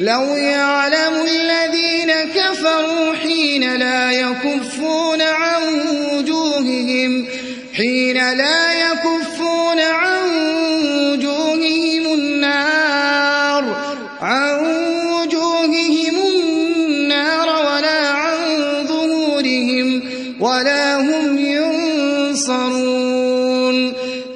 لو يعلم الذين كفروا حين لا يكفون عن وجوههم حين لا يكفون عن وجوههم النار عن وجوههم النار ولا عن ظهورهم ولا هم ينصرون.